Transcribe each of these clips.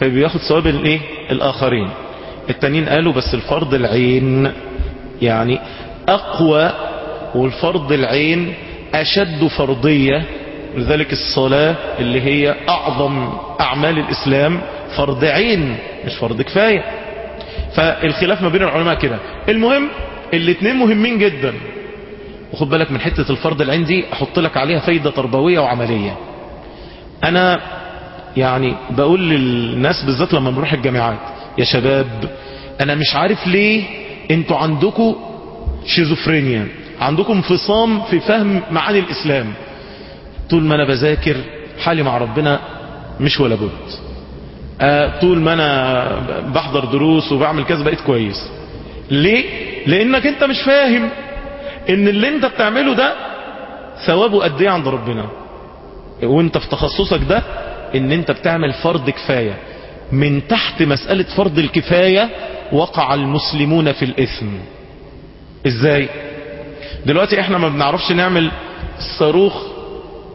فبياخد ثواب الايه الآخرين. التانيين قالوا بس الفرض العين. يعني أقوى والفرض العين أشد فرضية. لذلك الصلاة اللي هي أعظم أعمال الإسلام فرض عين مش فرض كفاية. فالخلاف ما بين العلماء كده. المهم الاتنين مهمين جدا. وخد بالك من حتة الفرض العين دي أحط لك عليها فايدة تربوية وعملية. أنا يعني بقول للناس بالذات لما بنروح الجامعات يا شباب أنا مش عارف ليه أنتوا عندكم شيزوفرينيا عندكم انفصام في فهم معاني الإسلام. طول ما أنا بذاكر حالي مع ربنا مش ولا بد. آه طول ما أنا بحضر دروس وبعمل كذا بقيت كويس. ليه؟ لأنك أنت مش فاهم إن اللي أنت بتعمله ده ثوابه قد إيه عند ربنا. وأنت في تخصصك ده إن أنت بتعمل فرض كفاية. من تحت مسألة فرض الكفاية وقع المسلمون في الإثم. إزاي؟ دلوقتي إحنا ما بنعرفش نعمل صاروخ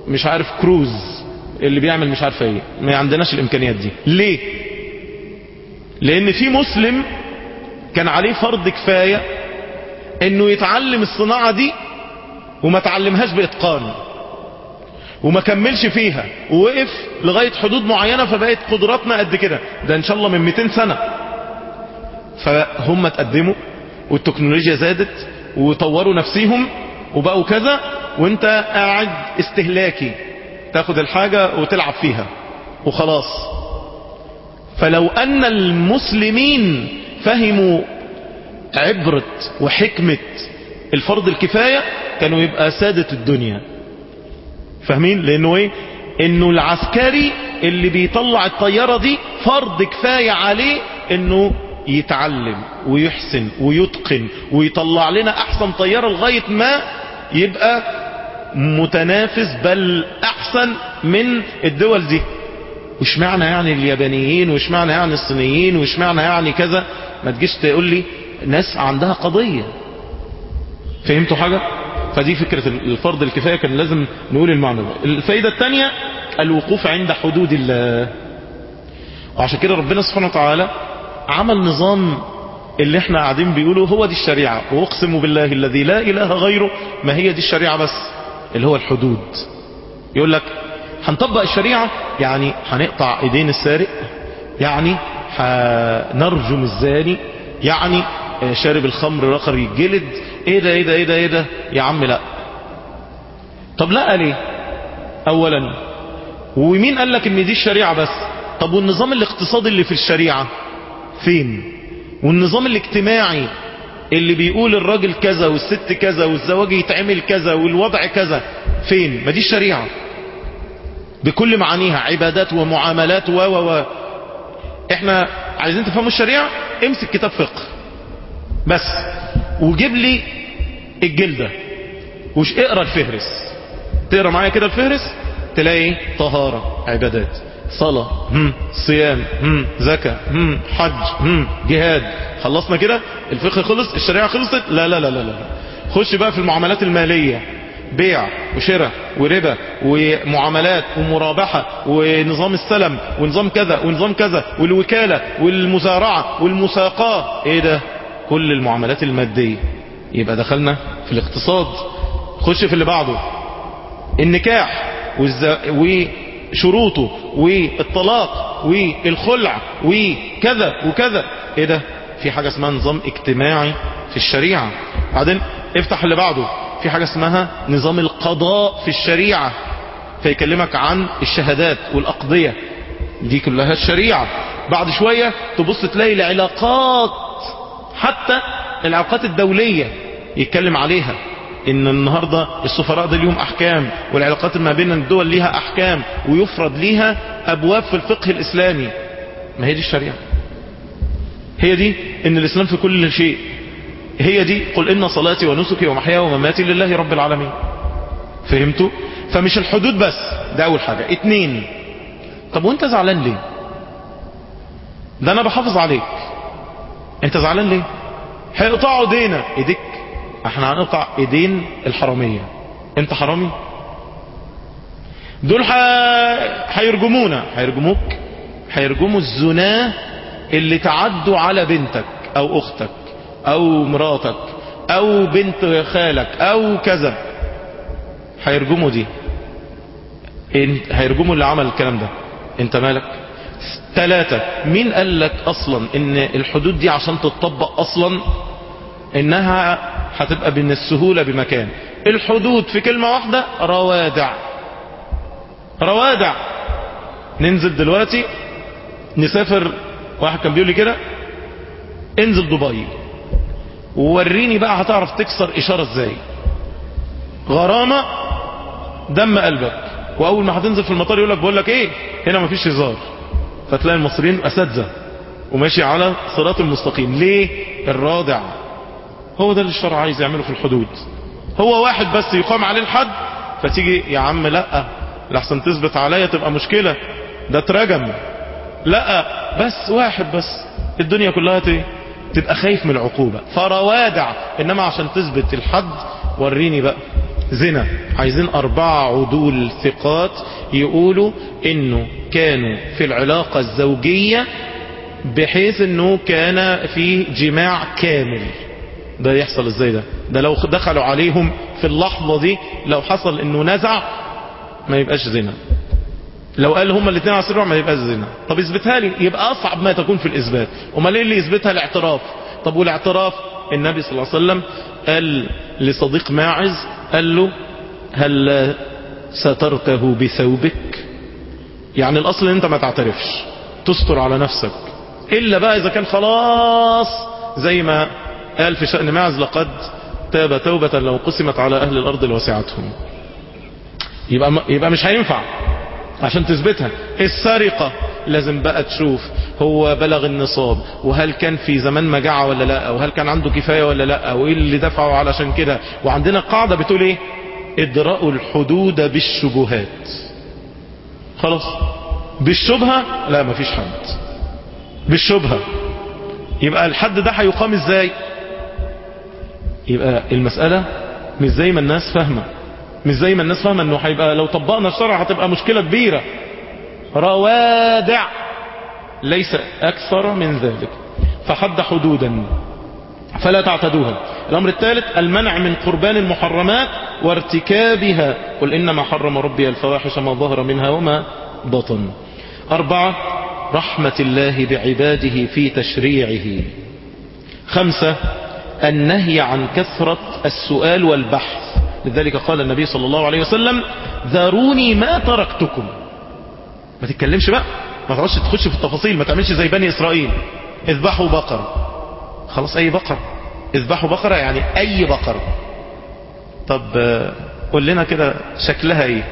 مش عارف كروز اللي بيعمل مش عارف إيه. ما عندناش الإمكانيات دي. ليه؟ لأن في مسلم كان عليه فرض كفاية إنه يتعلم الصناعة دي وما تعلمهاش بإتقان. وما كملش فيها ووقف لغاية حدود معينة فبقت قدراتنا قد كده. ده إن شاء الله من 200 سنة. فهم تقدموا والتكنولوجيا زادت وطوروا نفسيهم وبقوا كذا وانت قاعد استهلاكي. تاخد الحاجة وتلعب فيها. وخلاص. فلو أن المسلمين فهموا عبرة وحكمة الفرض الكفاية كانوا يبقى سادة الدنيا. فاهمين؟ لأنه إيه؟ إنه العسكري اللي بيطلع الطيارة دي فرض كفاية عليه إنه يتعلم ويحسن ويتقن ويطلع لنا أحسن طيارة لغاية ما يبقى متنافس بل أحسن من الدول دي. وش معنى يعني اليابانيين؟ وش معنى يعني الصينيين؟ وش معنى يعني كذا؟ ما تجيش تقول لي ناس عندها قضية. فهمتوا حاجة؟ فدي فكرة الفرض الكفاية كان لازم نقول المعنى. ده الفايدة الثانية الوقوف عند حدود الله. وعشان كده ربنا سبحانه وتعالى عمل نظام اللي إحنا قاعدين بيقولوا هو دي الشريعة. واقسم بالله الذي لا إله غيره ما هي دي الشريعة بس اللي هو الحدود. يقول لك هنطبق الشريعة يعني هنقطع إيدين السارق يعني هنرجم الزاني يعني شارب الخمر رخر يتجلد إيه ده إيه ده إيه ده إيه ده؟ يا عم لا. طب لا ليه اولا ومين قال لك إن دي الشريعة بس؟ طب والنظام الاقتصادي اللي في الشريعة؟ فين؟ والنظام الاجتماعي اللي بيقول الراجل كذا والست كذا والزواج يتعمل كذا والوضع كذا فين؟ ما دي الشريعة. بكل معانيها عبادات ومعاملات و و و. إحنا عايزين تفهموا الشريعة؟ امسك كتاب فقه. بس. وجيب لي الجلدة. وش اقرأ الفهرس. تقرأ معايا كده الفهرس؟ تلاقي طهارة عبادات صلاة هم صيام هم زكاة هم حج هم جهاد. خلصنا كده؟ الفقه خلص؟ الشريعة خلصت؟ لا لا لا لا لا. خش بقى في المعاملات المالية. بيع وشراء وربا ومعاملات ومرابحة ونظام السلم ونظام كذا ونظام كذا والوكالة والمزارعة والمساقاة. إيه ده؟ كل المعاملات المادية. يبقى دخلنا في الاقتصاد. خش في اللي بعده. النكاح. وشروطه والطلاق والخلع وكذا وكذا. إيه ده؟ في حاجة اسمها نظام اجتماعي في الشريعة. بعدين افتح اللي بعده. في حاجة اسمها نظام القضاء في الشريعة. فيكلمك عن الشهادات والأقضية. دي كلها الشريعة. بعد شوية تبص تلاقي العلاقات حتى العلاقات الدولية يتكلم عليها. إن النهاردة السفراء دي ليهم أحكام والعلاقات ما بين الدول ليها أحكام ويفرض ليها أبواب في الفقه الإسلامي. ما هي دي الشريعة؟ هي دي إن الإسلام في كل شيء. هي دي قل إن صلاتي ونسكي ومحياي ومماتي لله رب العالمين. فهمتوا؟ فمش الحدود بس. ده أول حاجة. اتنين طب وأنت زعلان ليه؟ ده أنا بحافظ عليك. انت زعلان ليه؟ هيقطعوا ايدينا ايديك. إحنا هنقطع ايدين الحرامية. انت حرامي؟ دول ح... هيرجمونا. هيرجموك. هيرجموا الزناه اللي تعدوا على بنتك أو أختك أو مراتك أو بنت خالك أو كذا. هيرجموا دي. هيرجموا اللي عمل الكلام ده. انت مالك؟ ثلاثة. مين قال لك أصلا إن الحدود دي عشان تتطبق أصلا؟ إنها هتبقى من السهولة بمكان. الحدود في كلمة واحدة روادع. روادع. ننزل دلوقتي. نسافر. واحد كان بيقول لي كده. انزل دبي. ووريني بقى هتعرف تكسر إشارة إزاي. غرامة. دم قلبك. وأول ما هتنزل في المطار يقول لك بقول لك إيه؟ هنا مفيش هزار. فتلاقي المصريين أساتذة وماشي على صراط المستقيم. ليه؟ الرادع. هو ده اللي الشرع عايز يعمله في الحدود. هو واحد بس يقام عليه الحد فتيجي يا عم لأ لحسن تثبت عليا تبقى مشكلة. ده ترجم لأ بس واحد بس. الدنيا كلها تبقى خايف من العقوبة. فروادع. إنما عشان تثبت الحد وريني بقى. زنا. عايزين أربعة عدول ثقات يقولوا إنه كانوا في العلاقة الزوجية بحيث إنه كان في جماع كامل. ده يحصل إزاي ده؟ ده لو دخلوا عليهم في اللحظة دي لو حصل إنه نزع ما يبقاش زنا. لو قال هما الاثنين على السرير ما يبقاش زنا. طب اثبتها لي يبقى أصعب ما تكون في الإثبات. أمال إيه اللي يثبتها؟ الاعتراف. طب والاعتراف النبي صلى الله عليه وسلم قال لصديق ماعز قال له هل سترته بثوبك؟ يعني الأصل إن أنت ما تعترفش تستر على نفسك. إلا بقى إذا كان خلاص زي ما قال في شأن ماعز لقد تاب توبة لو قسمت على أهل الأرض لوسعتهم. يبقى يبقى مش هينفع عشان تثبتها. السرقة لازم بقى تشوف هو بلغ النصاب وهل كان في زمان مجاعة ولا لأ؟ وهل كان عنده كفاية ولا لأ؟ وإيه اللي دفعه علشان كده؟ وعندنا قاعدة بتقول إيه؟ ادراء الحدود بالشبهات. خلاص. بالشبهة؟ لا مفيش حد. بالشبهة. يبقى الحد ده هيقام إزاي؟ يبقى المسألة مش زي ما الناس فاهمة. مش زي ما الناس فاهمة إنه هيبقى لو طبقنا الشرع هتبقى مشكلة كبيرة. روادع. ليس أكثر من ذلك. فحد حدودا. فلا تعتدوها. الأمر الثالث المنع من قربان المحرمات وارتكابها. قل إنما حرم ربي الفواحش ما ظهر منها وما بطن. أربعة رحمة الله بعباده في تشريعه. خمسة النهي عن كثرة السؤال والبحث. لذلك قال النبي صلى الله عليه وسلم ذروني ما تركتكم. ما تتكلمش بقى. ما تقعدش تخش في التفاصيل ما تعملش زي بني إسرائيل. اذبحوا بقرة خلاص أي بقرة اذبحوا بقرة يعني أي بقرة طب قول لنا كده شكلها إيه؟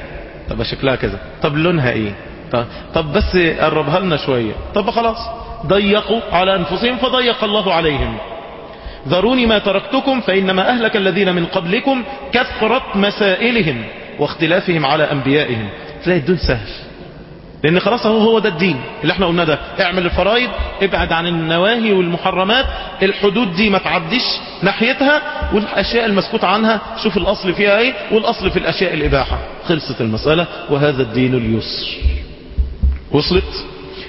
طب شكلها كذا. طب لونها إيه؟ طب, طب بس قربها لنا شوية. طب خلاص. ضيقوا على أنفسهم فضيق الله عليهم. ذروني ما تركتكم فإنما أهلك الذين من قبلكم كثرت مسائلهم واختلافهم على أنبيائهم. تلاقي الدين سهل. لأن خلاص هو هو ده الدين اللي إحنا قلنا ده. اعمل الفرائض ابعد عن النواهي والمحرمات. الحدود دي ما تعديش ناحيتها والأشياء المسكوت عنها شوف الأصل فيها إيه والأصل في الأشياء الإباحة. خلصت المسألة وهذا الدين اليسر. وصلت؟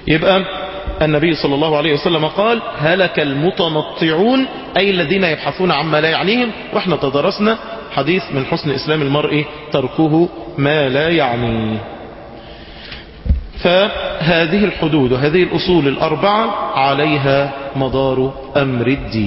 يبقى النبي صلى الله عليه وسلم قال هلك المتنطعون أي الذين يبحثون عما لا يعنيهم. وإحنا تدرسنا حديث من حسن إسلام المرء تركه ما لا يعنيه فهذه الحدود وهذه الأصول الأربعة عليها مدار أمر الدين.